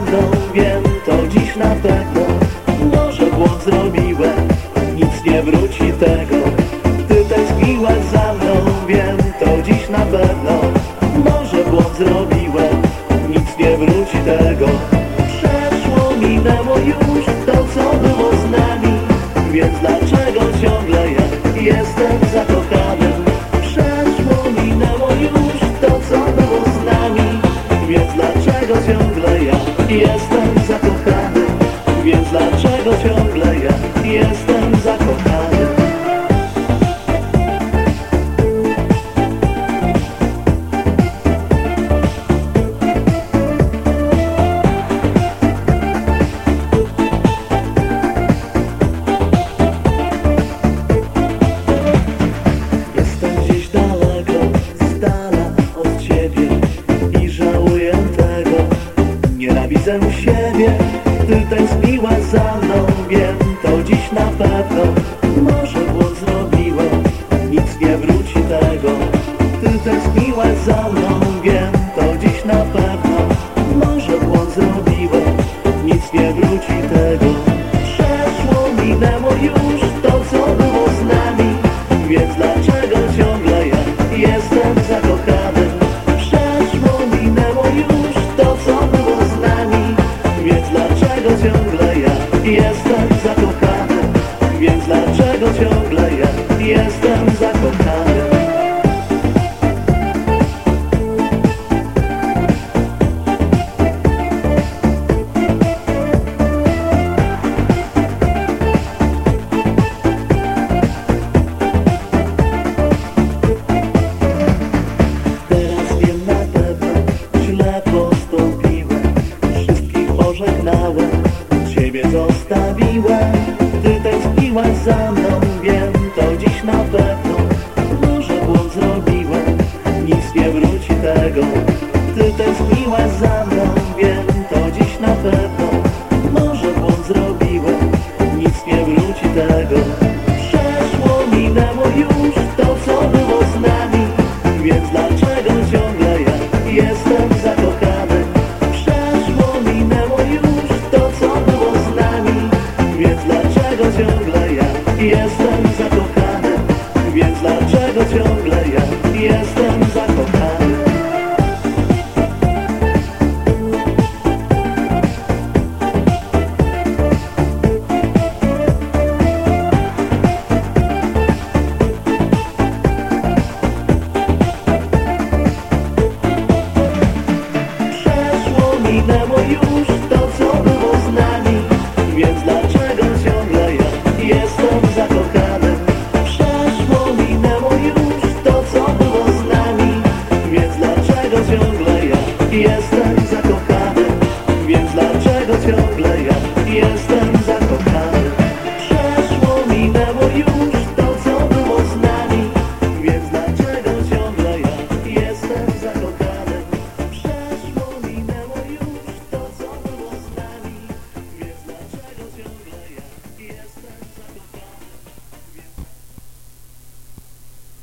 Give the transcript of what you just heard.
prawdą Wiem to dziś na pewno. Może błąd zrobiłem Nic nie wróci tego. Ty tęskniłaś za widzę siebie Gdy tęskniła za mną Wiem, to dziś na pewno. Może błąd zrobiłem Nic nie wróci tego. Gdy tęskniła za mną Wiem, to dziś na pewno. Może błąd zrobiłem Nic nie wróci tego. Dlaczego ciągle ja jestem za mną, wiem to dziś na pewno Może błąd zrobiłem, nic nie wróci tego Ty też miła za mną, wiem to dziś na pewno to, co było Więc dlaczego ciągle ja jestem zakochany? Przeszło, minęło już to, co było Więc dlaczego ciągle ja jestem zakochany? Więc dlaczego ciągle ja jestem